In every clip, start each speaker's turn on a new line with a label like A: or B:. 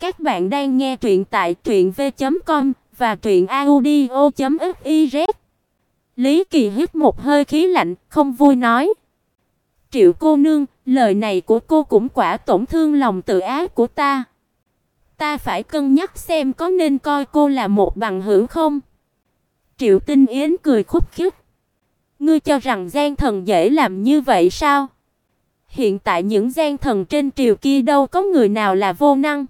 A: Các bạn đang nghe truyện tại truyệnv.com và truyệnaudio.fiz. Lý Kỳ hít một hơi khí lạnh, không vui nói: "Triệu cô nương, lời này của cô cũng quả tổn thương lòng tự ái của ta. Ta phải cân nhắc xem có nên coi cô là một bằng hữu không?" Triệu Tinh Yến cười khúc khích. "Ngươi cho rằng gian thần dễ làm như vậy sao? Hiện tại những gian thần trên triều kia đâu có người nào là vô năng."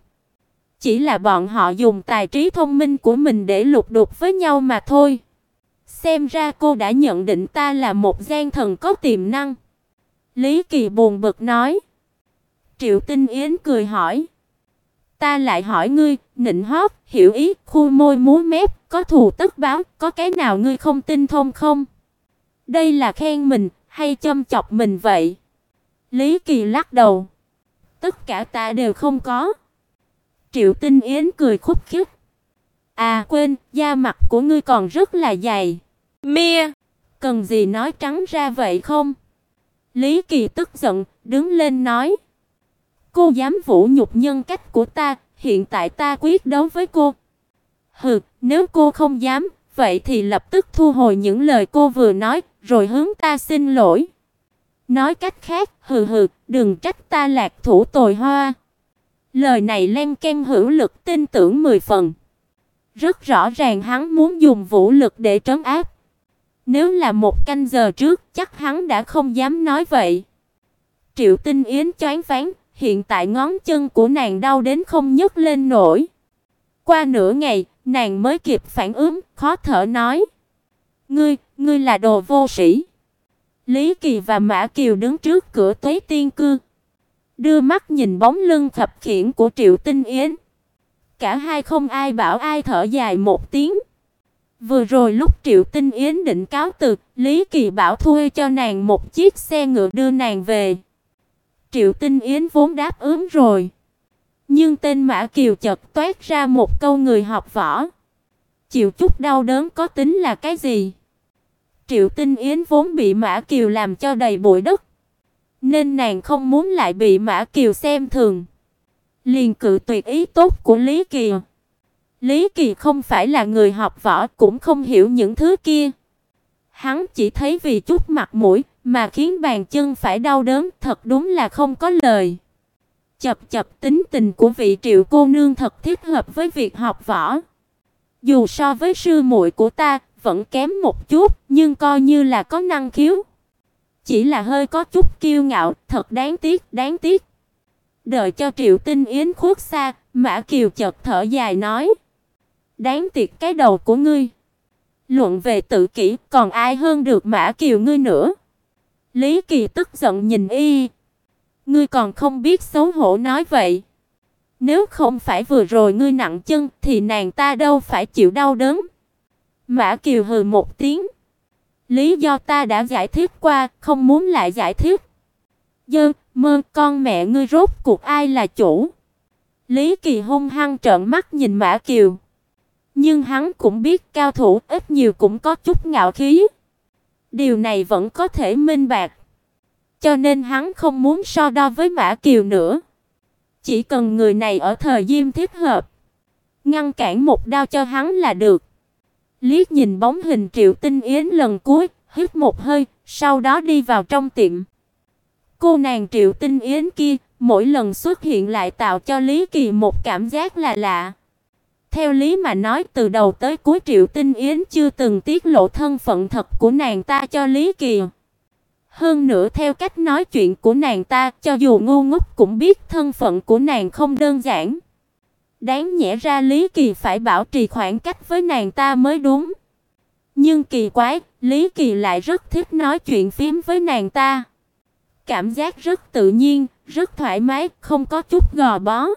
A: Chỉ là bọn họ dùng tài trí thông minh của mình để lục đục với nhau mà thôi. Xem ra cô đã nhận định ta là một gian thần có tiềm năng. Lý Kỳ buồn bực nói. Triệu Tinh Yến cười hỏi. Ta lại hỏi ngươi, nịnh hót, hiểu ý, khu môi múa mép, có thù tức báo, có cái nào ngươi không tin thông không? Đây là khen mình, hay châm chọc mình vậy? Lý Kỳ lắc đầu. Tất cả ta đều không có. Triệu Tinh Yến cười khúc khích. À quên, da mặt của ngươi còn rất là dày. Mia, cần gì nói trắng ra vậy không? Lý Kỳ tức giận, đứng lên nói. Cô dám vũ nhục nhân cách của ta, hiện tại ta quyết đấu với cô. Hừ, nếu cô không dám, vậy thì lập tức thu hồi những lời cô vừa nói, rồi hướng ta xin lỗi. Nói cách khác, hừ hừ, đừng trách ta lạc thủ tồi hoa. Lời này Len Ken hữu lực tin tưởng 10 phần. Rất rõ ràng hắn muốn dùng vũ lực để trấn áp. Nếu là một canh giờ trước, chắc hắn đã không dám nói vậy. Triệu Tinh Yến choáng váng, hiện tại ngón chân của nàng đau đến không nhấc lên nổi. Qua nửa ngày, nàng mới kịp phản ứng, khó thở nói: "Ngươi, ngươi là đồ vô sĩ." Lý Kỳ và Mã Kiều đứng trước cửa Tuế Tiên cư đưa mắt nhìn bóng lưng khập khiển của Triệu Tinh Yến. Cả hai không ai bảo ai thở dài một tiếng. Vừa rồi lúc Triệu Tinh Yến định cáo từ, Lý Kỳ bảo thuê cho nàng một chiếc xe ngựa đưa nàng về. Triệu Tinh Yến vốn đáp ứng rồi. Nhưng tên Mã Kiều chợt toát ra một câu người học võ. Chịu chút đau đớn có tính là cái gì? Triệu Tinh Yến vốn bị Mã Kiều làm cho đầy bụi đất nên nàng không muốn lại bị Mã Kiều xem thường. Liền cự tuyệt ý tốt của Lý Kỳ. Lý Kỳ không phải là người học võ, cũng không hiểu những thứ kia. Hắn chỉ thấy vì chút mặt mũi mà khiến bàn chân phải đau đớn, thật đúng là không có lời. Chập chập tính tình của vị Triệu cô nương thật thích hợp với việc học võ. Dù so với sư muội của ta vẫn kém một chút, nhưng coi như là có năng khiếu. Chỉ là hơi có chút kiêu ngạo, thật đáng tiếc, đáng tiếc. Đợi cho Triệu Tinh Yến khuất xa, Mã Kiều chợt thở dài nói: "Đáng tiếc cái đầu của ngươi. Luận về tự kỷ, còn ai hơn được Mã Kiều ngươi nữa?" Lý Kỳ tức giận nhìn y. "Ngươi còn không biết xấu hổ nói vậy. Nếu không phải vừa rồi ngươi nặng chân thì nàng ta đâu phải chịu đau đớn." Mã Kiều hừ một tiếng. Lý do ta đã giải thích qua, không muốn lại giải thích. Dơ, mơ, con mẹ ngươi rốt cuộc ai là chủ? Lý Kỳ hung hăng trợn mắt nhìn Mã Kiều. Nhưng hắn cũng biết cao thủ ít nhiều cũng có chút ngạo khí. Điều này vẫn có thể minh bạch. Cho nên hắn không muốn so đo với Mã Kiều nữa. Chỉ cần người này ở thời diêm thích hợp, ngăn cản một đao cho hắn là được. Liếc nhìn bóng hình Triệu Tinh Yến lần cuối, hít một hơi, sau đó đi vào trong tiệm. Cô nàng Triệu Tinh Yến kia, mỗi lần xuất hiện lại tạo cho Lý Kỳ một cảm giác là lạ. Theo lý mà nói từ đầu tới cuối Triệu Tinh Yến chưa từng tiết lộ thân phận thật của nàng ta cho Lý Kỳ. Hơn nữa theo cách nói chuyện của nàng ta, cho dù ngu ngốc cũng biết thân phận của nàng không đơn giản. Đáng nhẽ ra Lý Kỳ phải bảo trì khoảng cách với nàng ta mới đúng. Nhưng kỳ quái, Lý Kỳ lại rất thích nói chuyện phím với nàng ta. Cảm giác rất tự nhiên, rất thoải mái, không có chút gò bó.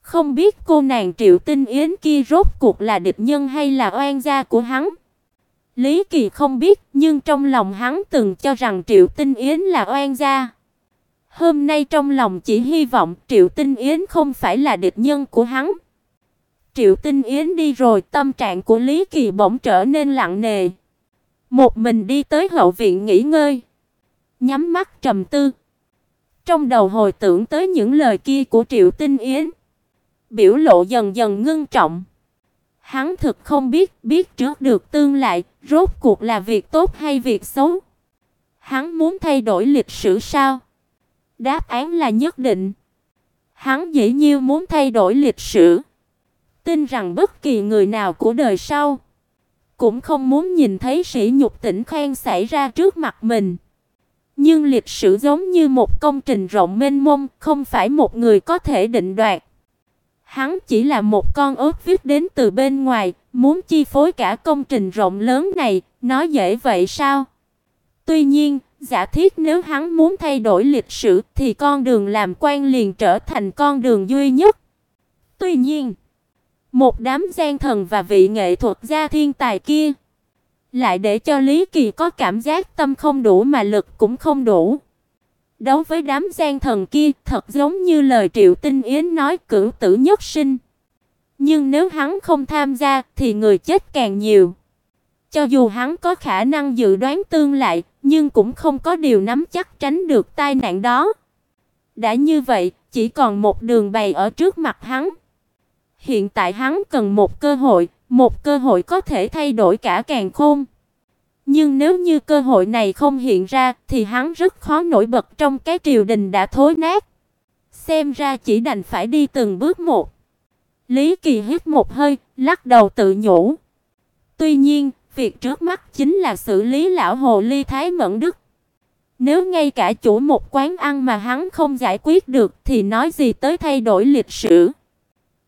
A: Không biết cô nàng Triệu Tinh Yến kia rốt cuộc là địch nhân hay là oan gia của hắn. Lý Kỳ không biết, nhưng trong lòng hắn từng cho rằng Triệu Tinh Yến là oan gia. Hôm nay trong lòng chỉ hy vọng Triệu Tinh Yến không phải là địch nhân của hắn. Triệu Tinh Yến đi rồi, tâm trạng của Lý Kỳ bỗng trở nên lặng nề. Một mình đi tới hậu viện nghỉ ngơi, nhắm mắt trầm tư. Trong đầu hồi tưởng tới những lời kia của Triệu Tinh Yến, biểu lộ dần dần ngưng trọng. Hắn thực không biết, biết trước được tương lại, rốt cuộc là việc tốt hay việc xấu. Hắn muốn thay đổi lịch sử sao? Đáp án là nhất định. Hắn dĩ nhiên muốn thay đổi lịch sử. Tin rằng bất kỳ người nào của đời sau cũng không muốn nhìn thấy sỉ nhục tỉnh khen xảy ra trước mặt mình. Nhưng lịch sử giống như một công trình rộng mênh mông, không phải một người có thể định đoạt. Hắn chỉ là một con ốc viết đến từ bên ngoài, muốn chi phối cả công trình rộng lớn này, nói dễ vậy sao? Tuy nhiên, giả thiết nếu hắn muốn thay đổi lịch sử thì con đường làm quan liền trở thành con đường duy nhất. Tuy nhiên, một đám gian thần và vị nghệ thuật gia thiên tài kia lại để cho Lý Kỳ có cảm giác tâm không đủ mà lực cũng không đủ. Đấu với đám gian thần kia, thật giống như lời Triệu Tinh Yến nói cửu tử nhất sinh. Nhưng nếu hắn không tham gia thì người chết càng nhiều. Cho dù hắn có khả năng dự đoán tương lai nhưng cũng không có điều nắm chắc tránh được tai nạn đó. Đã như vậy, chỉ còn một đường bày ở trước mặt hắn. Hiện tại hắn cần một cơ hội, một cơ hội có thể thay đổi cả càng khôn. Nhưng nếu như cơ hội này không hiện ra thì hắn rất khó nổi bật trong cái triều đình đã thối nát. Xem ra chỉ đành phải đi từng bước một. Lý Kỳ hít một hơi, lắc đầu tự nhủ. Tuy nhiên, việc trước mắt chính là xử lý lão hồ ly Thái Mẫn Đức. Nếu ngay cả chủ một quán ăn mà hắn không giải quyết được thì nói gì tới thay đổi lịch sử.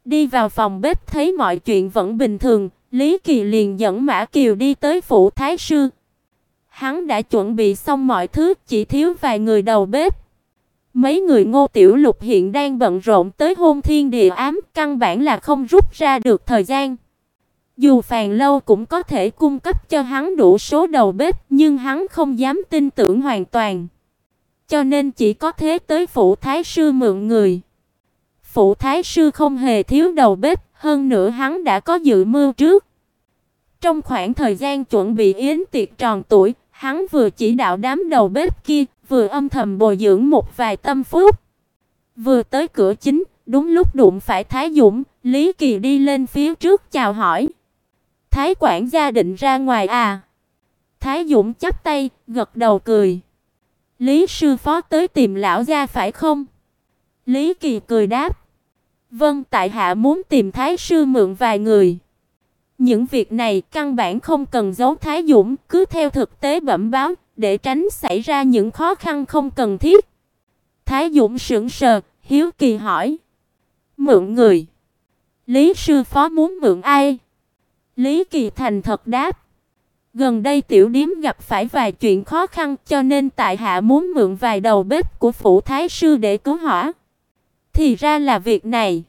A: Đi vào phòng bếp thấy mọi chuyện vẫn bình thường, Lý Kỳ liền dẫn Mã Kiều đi tới phủ thái sư. Hắn đã chuẩn bị xong mọi thứ, chỉ thiếu vài người đầu bếp. Mấy người Ngô Tiểu Lục hiện đang bận rộn tới hôn thiên địa ám, căn bản là không rút ra được thời gian. Dù Phàn Lâu cũng có thể cung cấp cho hắn đủ số đầu bếp, nhưng hắn không dám tin tưởng hoàn toàn. Cho nên chỉ có thế tới phủ thái sư mượn người. phủ thái sư không hề thiếu đầu bếp, hơn nữa hắn đã có dự mưu trước. Trong khoảng thời gian chuẩn bị yến tiệc tròn tuổi, hắn vừa chỉ đạo đám đầu bếp kia, vừa âm thầm bồi dưỡng một vài tâm phúc. Vừa tới cửa chính, đúng lúc đụng phải Thái Dũng, Lý Kỳ đi lên phía trước chào hỏi. Thái quản gia định ra ngoài à? Thái Dũng chắp tay, gật đầu cười. Lý sư phó tới tìm lão gia phải không? Lý Kỳ cười đáp. Vâng, tại hạ muốn tìm thái sư mượn vài người. Những việc này căn bản không cần giấu Thái Dũng, cứ theo thực tế bẩm báo để tránh xảy ra những khó khăn không cần thiết. Thái Dũng sững sờ, hiếu kỳ hỏi: "Mượn người? Lý sư phó muốn mượn ai?" Lý Kỳ thành thật đáp: "Gần đây tiểu điếm gặp phải vài chuyện khó khăn, cho nên tại hạ muốn mượn vài đầu bếp của phủ thái sư để cứu hỏa." Thì ra là việc này.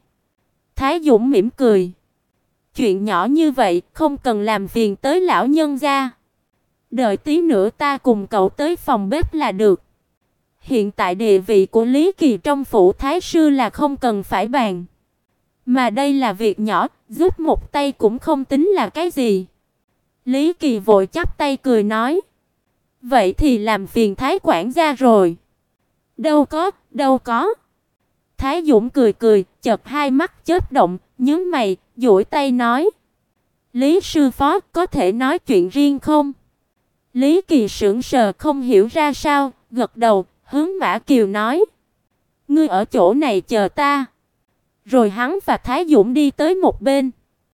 A: Thái Dũng mỉm cười. Chuyện nhỏ như vậy, không cần làm phiền tới lão nhân gia. Đợi tí nữa ta cùng cậu tới phòng bếp là được. Hiện tại địa vị của Lý Kỳ trong phủ thái sư là không cần phải bàn. Mà đây là việc nhỏ, giúp một tay cũng không tính là cái gì. Lý Kỳ vội chắp tay cười nói: "Vậy thì làm phiền thái quản gia rồi." "Đâu có, đâu có." Thái Dũng cười cười, chợt hai mắt chớp động, nhướng mày, duỗi tay nói: "Lý sư phó, có thể nói chuyện riêng không?" Lý Kỳ sững sờ không hiểu ra sao, gật đầu, hướng Mã Kiều nói: "Ngươi ở chỗ này chờ ta." Rồi hắn và Thái Dũng đi tới một bên.